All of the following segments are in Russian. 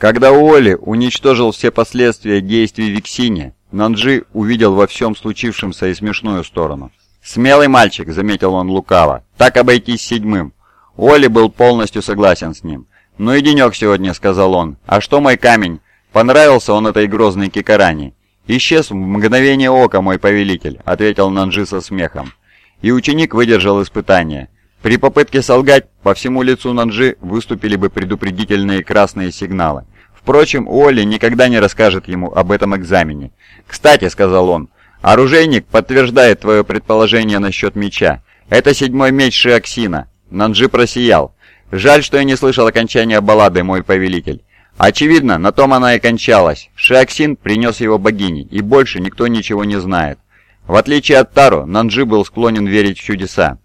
Когда Уолли уничтожил все последствия действий Виксини, Нанджи увидел во всем случившемся и смешную сторону. «Смелый мальчик», — заметил он лукаво, — «так обойтись седьмым». Уолли был полностью согласен с ним. «Ну и денек сегодня», — сказал он. «А что мой камень? Понравился он этой грозной кикарани?» «Исчез в мгновение ока, мой повелитель», — ответил Нанджи со смехом. И ученик выдержал испытание. При попытке солгать по всему лицу Нанджи выступили бы предупредительные красные сигналы. Впрочем, Уолли никогда не расскажет ему об этом экзамене. «Кстати», — сказал он, — «оружейник подтверждает твое предположение насчет меча. Это седьмой меч Шиаксина». Нанджи просиял. «Жаль, что я не слышал окончания баллады, мой повелитель. Очевидно, на том она и кончалась. Шиаксин принес его богине, и больше никто ничего не знает. В отличие от Тару, Нанджи был склонен верить в чудеса.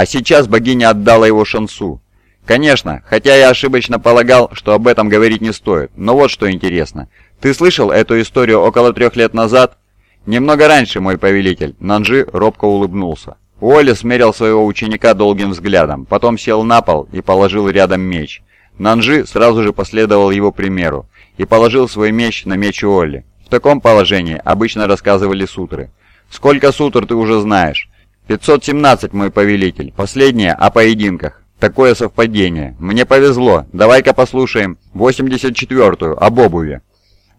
А сейчас богиня отдала его Шансу. Конечно, хотя я ошибочно полагал, что об этом говорить не стоит, но вот что интересно. Ты слышал эту историю около трех лет назад? Немного раньше, мой повелитель. Нанджи робко улыбнулся. Уолли смерил своего ученика долгим взглядом, потом сел на пол и положил рядом меч. Нанджи сразу же последовал его примеру и положил свой меч на меч Уолли. В таком положении обычно рассказывали сутры. «Сколько сутр ты уже знаешь?» «517, мой повелитель. Последнее о поединках. Такое совпадение. Мне повезло. Давай-ка послушаем 84-ю об обуви».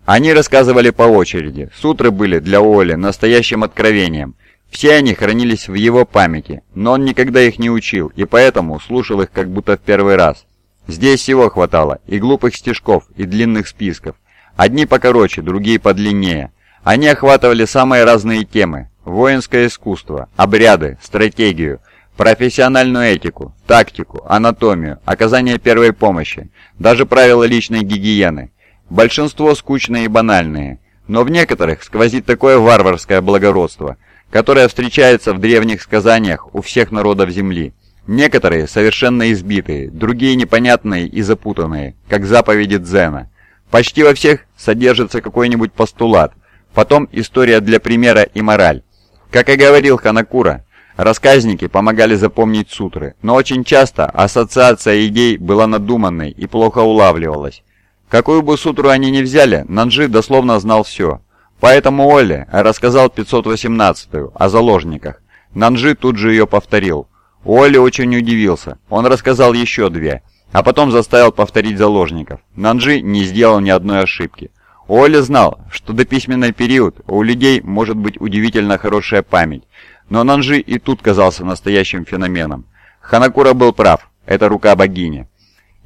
Они рассказывали по очереди. Сутры были для Оли настоящим откровением. Все они хранились в его памяти, но он никогда их не учил, и поэтому слушал их как будто в первый раз. Здесь всего хватало, и глупых стишков, и длинных списков. Одни покороче, другие подлиннее. Они охватывали самые разные темы. Воинское искусство, обряды, стратегию, профессиональную этику, тактику, анатомию, оказание первой помощи, даже правила личной гигиены. Большинство скучные и банальные, но в некоторых сквозит такое варварское благородство, которое встречается в древних сказаниях у всех народов Земли. Некоторые совершенно избитые, другие непонятные и запутанные, как заповеди Дзена. Почти во всех содержится какой-нибудь постулат, потом история для примера и мораль. Как и говорил Ханакура, рассказники помогали запомнить сутры, но очень часто ассоциация идей была надуманной и плохо улавливалась. Какую бы сутру они ни взяли, Нанджи дословно знал все. Поэтому Олли рассказал 518-ю о заложниках. Нанджи тут же ее повторил. Олли очень удивился. Он рассказал еще две, а потом заставил повторить заложников. Нанджи не сделал ни одной ошибки. Олли знал, что до письменный период у людей может быть удивительно хорошая память, но Нанджи и тут казался настоящим феноменом. Ханакура был прав, это рука богини.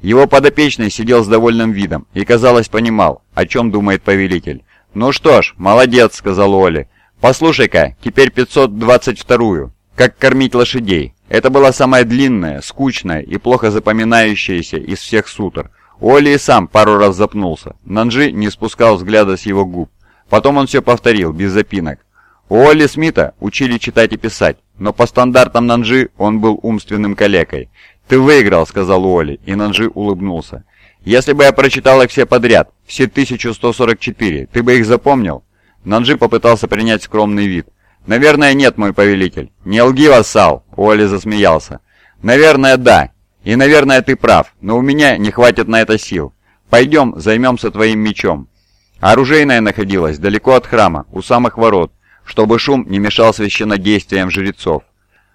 Его подопечный сидел с довольным видом и, казалось, понимал, о чем думает повелитель. «Ну что ж, молодец», — сказал Оли. «Послушай-ка, теперь 522-ю. Как кормить лошадей». Это была самая длинная, скучная и плохо запоминающаяся из всех сутр. Оли и сам пару раз запнулся. Нанджи не спускал взгляда с его губ. Потом он все повторил, без запинок. У Олли Смита учили читать и писать, но по стандартам Нанджи он был умственным калекой. «Ты выиграл», — сказал Уолли, и Нанджи улыбнулся. «Если бы я прочитал их все подряд, все 1144, ты бы их запомнил?» Нанджи попытался принять скромный вид. «Наверное, нет, мой повелитель». «Не лги, вассал!» — Уолли засмеялся. «Наверное, да. И, наверное, ты прав, но у меня не хватит на это сил. Пойдем, займемся твоим мечом». Оружейная находилась далеко от храма, у самых ворот, чтобы шум не мешал священнодействиям жрецов.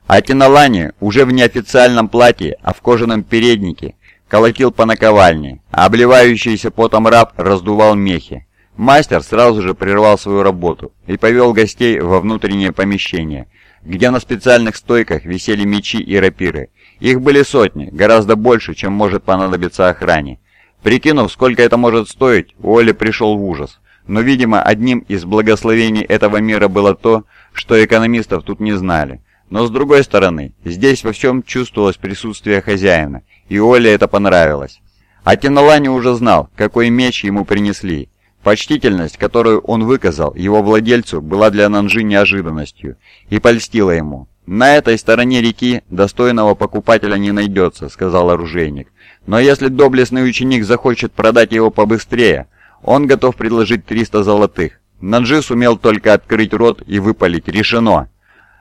А Тиналани уже в неофициальном платье, а в кожаном переднике, колотил по наковальне, а обливающийся потом раб раздувал мехи. Мастер сразу же прервал свою работу и повел гостей во внутреннее помещение, где на специальных стойках висели мечи и рапиры. Их были сотни, гораздо больше, чем может понадобиться охране. Прикинув, сколько это может стоить, Уолли пришел в ужас. Но, видимо, одним из благословений этого мира было то, что экономистов тут не знали. Но с другой стороны, здесь во всем чувствовалось присутствие хозяина, и Оле это понравилось. А Тиналани уже знал, какой меч ему принесли. Почтительность, которую он выказал его владельцу, была для Нанжи неожиданностью и польстила ему. «На этой стороне реки достойного покупателя не найдется», — сказал оружейник. «Но если доблестный ученик захочет продать его побыстрее, он готов предложить 300 золотых». Нанжи сумел только открыть рот и выпалить «Решено!».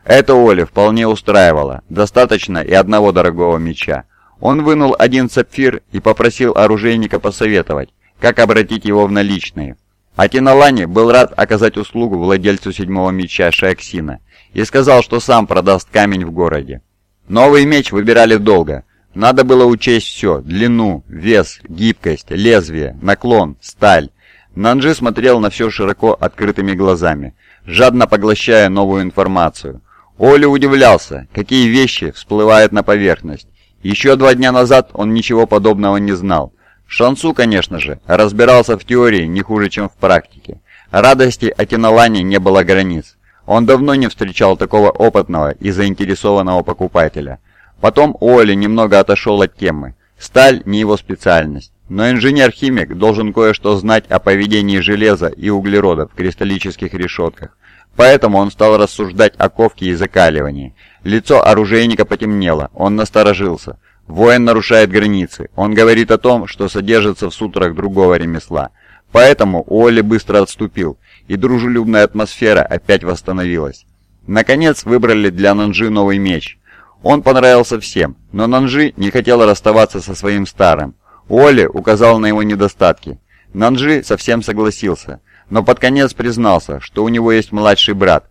Это Оли вполне устраивало, достаточно и одного дорогого меча. Он вынул один сапфир и попросил оружейника посоветовать, как обратить его в наличные. Атиналани был рад оказать услугу владельцу седьмого меча Шиаксина и сказал, что сам продаст камень в городе. Новый меч выбирали долго. Надо было учесть все – длину, вес, гибкость, лезвие, наклон, сталь. Нанджи смотрел на все широко открытыми глазами, жадно поглощая новую информацию. Оля удивлялся, какие вещи всплывают на поверхность. Еще два дня назад он ничего подобного не знал. Шансу, конечно же, разбирался в теории не хуже, чем в практике. Радости Атиналани не было границ. Он давно не встречал такого опытного и заинтересованного покупателя. Потом Оли немного отошел от темы. Сталь не его специальность. Но инженер-химик должен кое-что знать о поведении железа и углерода в кристаллических решетках. Поэтому он стал рассуждать о ковке и закаливании. Лицо оружейника потемнело, он насторожился. Воин нарушает границы. Он говорит о том, что содержится в сутрах другого ремесла. Поэтому Уолли быстро отступил, и дружелюбная атмосфера опять восстановилась. Наконец выбрали для Нанжи новый меч. Он понравился всем, но Нанжи не хотел расставаться со своим старым. Уолли указал на его недостатки. Нанжи совсем согласился, но под конец признался, что у него есть младший брат,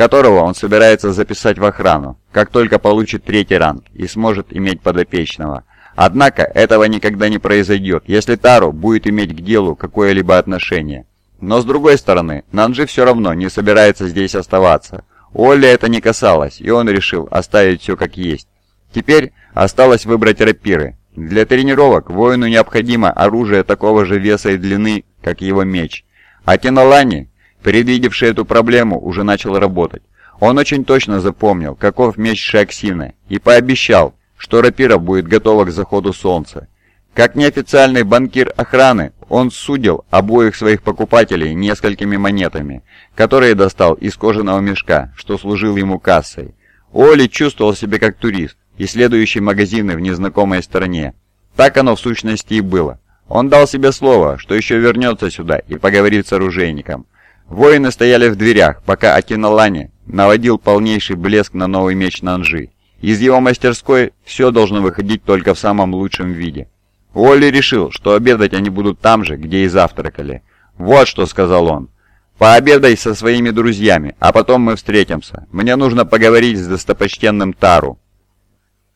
которого он собирается записать в охрану, как только получит третий ранг и сможет иметь подопечного. Однако этого никогда не произойдет, если Тару будет иметь к делу какое-либо отношение. Но с другой стороны, Нанджи все равно не собирается здесь оставаться. Олли это не касалось, и он решил оставить все как есть. Теперь осталось выбрать рапиры. Для тренировок воину необходимо оружие такого же веса и длины, как его меч. А Тиналани предвидевший эту проблему, уже начал работать. Он очень точно запомнил, каков меч Шиаксина, и пообещал, что рапира будет готова к заходу солнца. Как неофициальный банкир охраны, он судил обоих своих покупателей несколькими монетами, которые достал из кожаного мешка, что служил ему кассой. Оли чувствовал себя как турист, исследующий магазины в незнакомой стране. Так оно в сущности и было. Он дал себе слово, что еще вернется сюда и поговорит с оружейником. Воины стояли в дверях, пока Акиналани наводил полнейший блеск на новый меч Нанжи. Из его мастерской все должно выходить только в самом лучшем виде. Уолли решил, что обедать они будут там же, где и завтракали. «Вот что», — сказал он. «Пообедай со своими друзьями, а потом мы встретимся. Мне нужно поговорить с достопочтенным Тару».